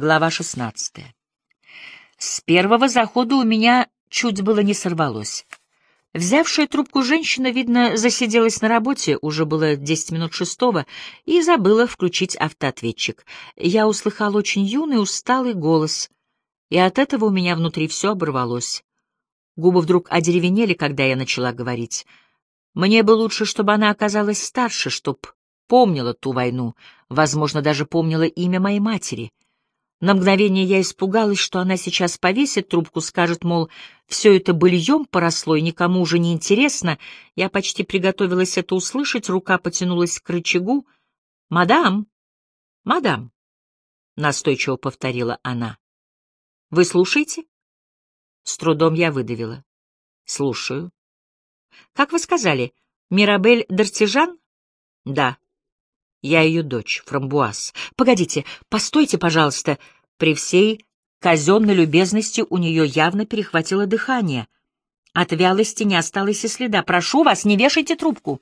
Глава 16. С первого захода у меня чуть было не сорвалось. Взявшая трубку женщина, видно, засиделась на работе, уже было десять минут шестого, и забыла включить автоответчик. Я услыхал очень юный, усталый голос, и от этого у меня внутри все оборвалось. Губы вдруг одеревенели, когда я начала говорить. Мне бы лучше, чтобы она оказалась старше, чтоб помнила ту войну, возможно, даже помнила имя моей матери — на мгновение я испугалась, что она сейчас повесит трубку, скажет, мол, все это быльем поросло и никому уже не интересно. Я почти приготовилась это услышать, рука потянулась к рычагу. «Мадам! Мадам!» — настойчиво повторила она. «Вы слушаете?» С трудом я выдавила. «Слушаю». «Как вы сказали, Мирабель Дартижан?» «Да». Я ее дочь, Фрамбуаз. Погодите, постойте, пожалуйста. При всей казенной любезности у нее явно перехватило дыхание. От вялости не осталось и следа. Прошу вас, не вешайте трубку.